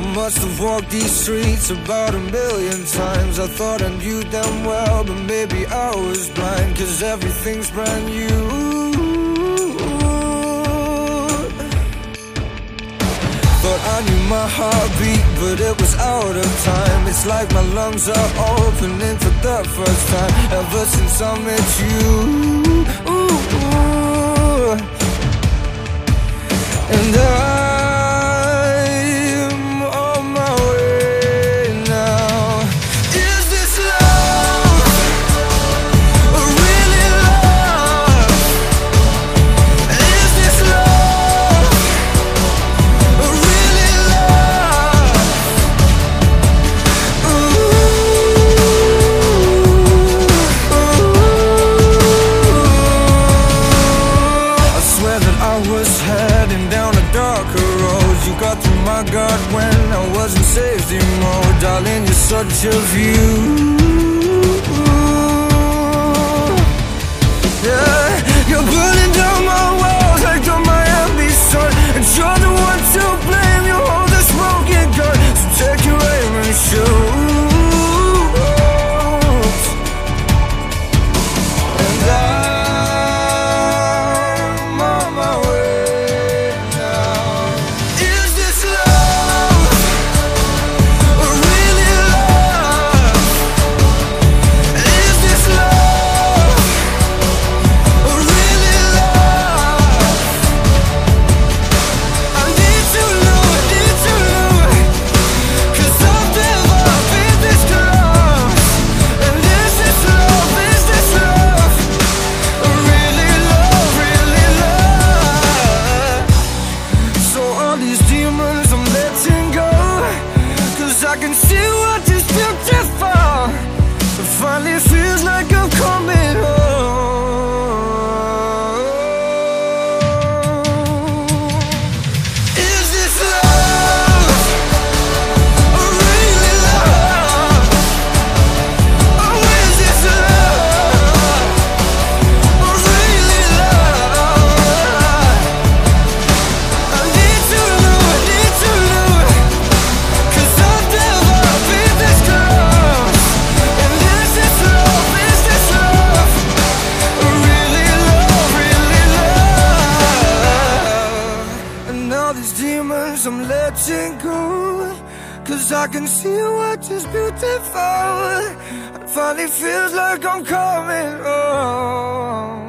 must have walked these streets about a million times. I thought I knew them well, but maybe I was blind, cause everything's brand new. Thought I knew my heartbeat, but it was out of time. It's like my lungs are opening for the first time ever since I met you. You got through my guard when I was in safety mode. Darling, you're such a view. Beautiful It finally feels like I'm coming home Letting go Cause I can see what is beautiful. It finally feels like I'm coming home